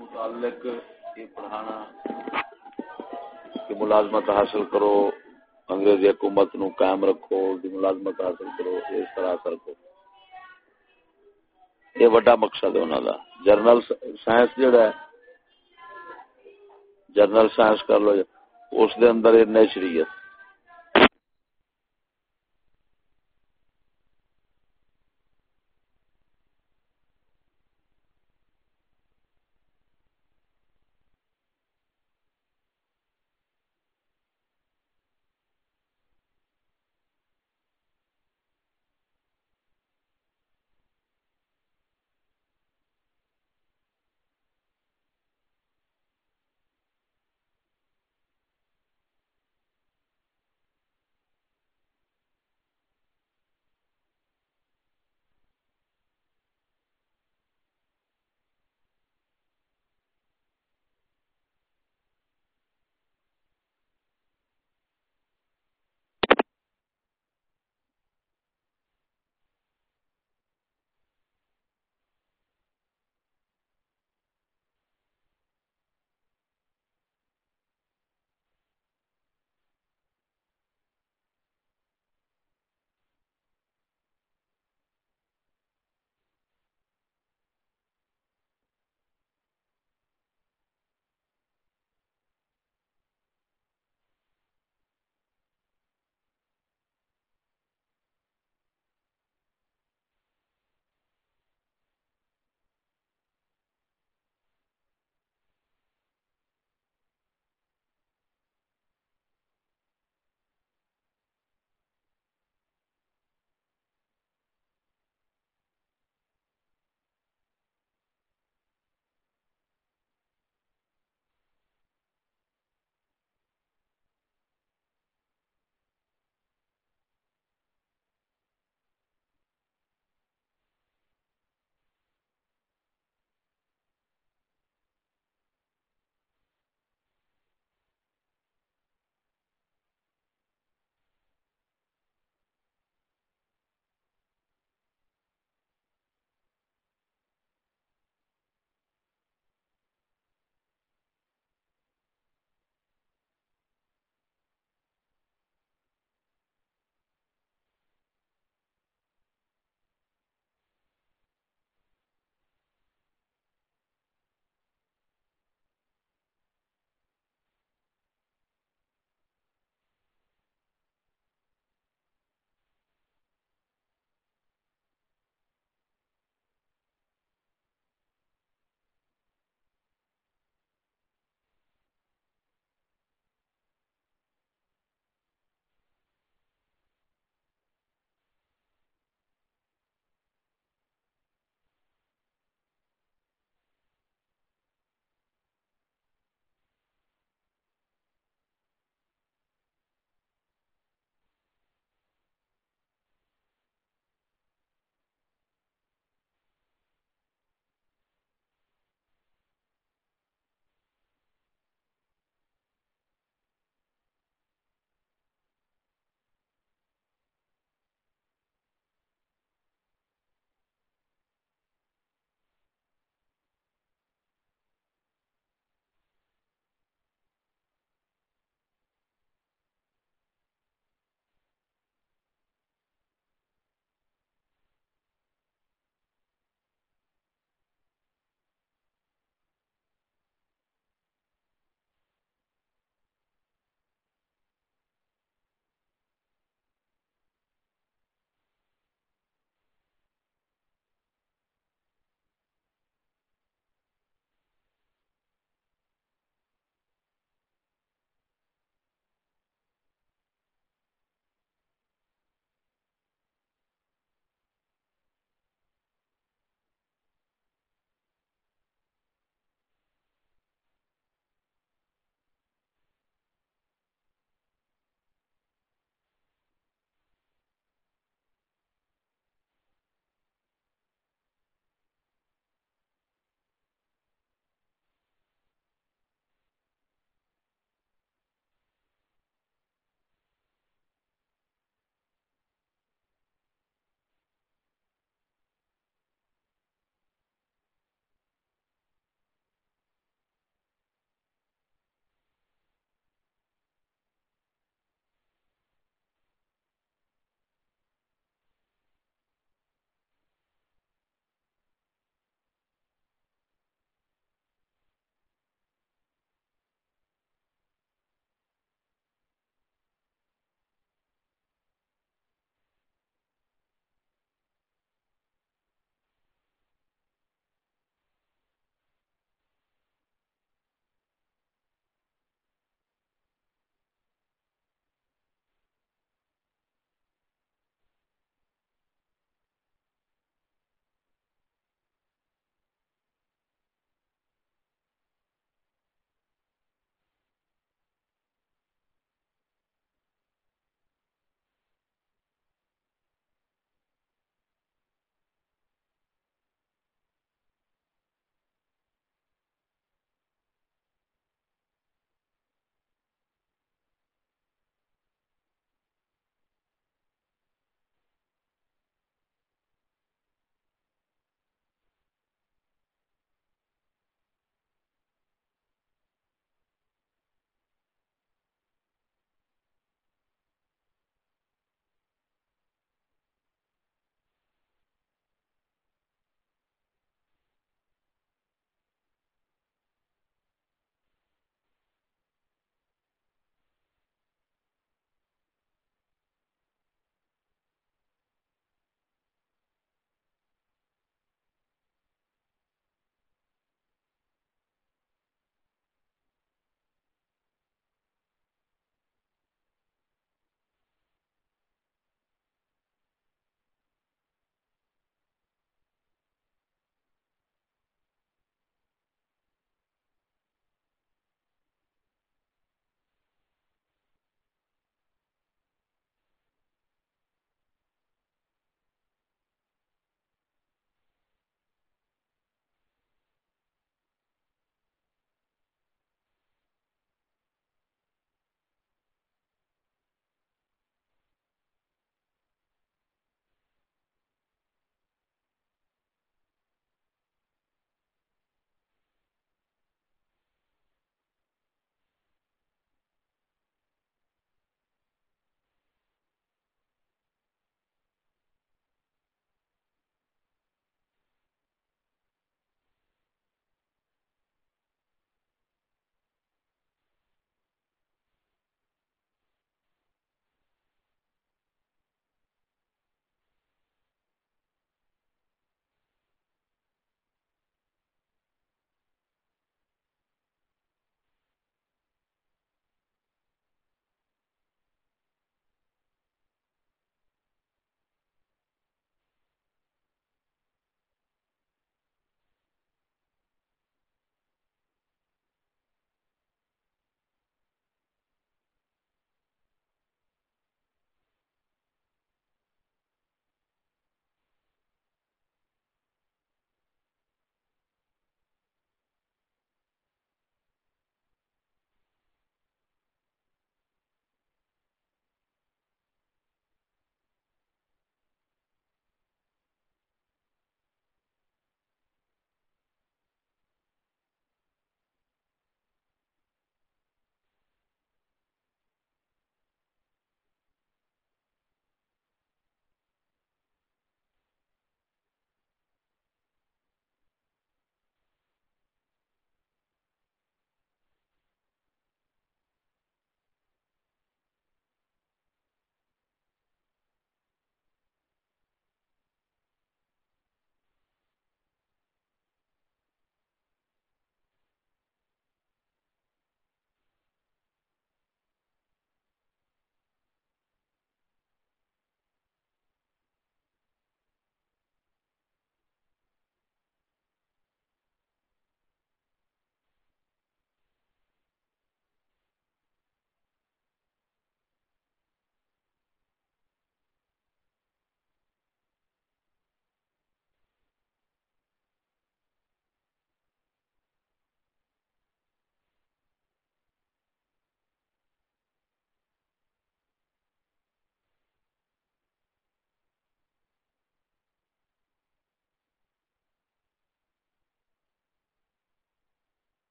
متعلق یہ پڑھانا کہ ملازمت حاصل کرو انگریزی حکومت نو قائم رکھو، دی ملازمت حاصل کرو، اس طرح کرو یہ بڑا مقصد ہے انہوں دا۔ جرنل سائنس جڑا ہے جرنل سائنس کر لو، اس دے اندر نیچریت